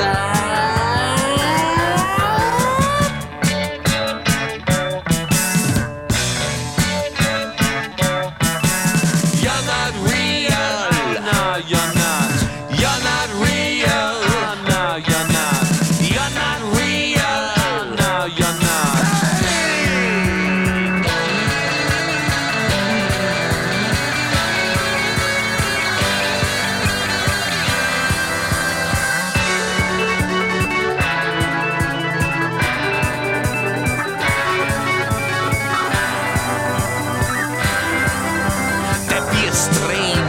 sound. strange.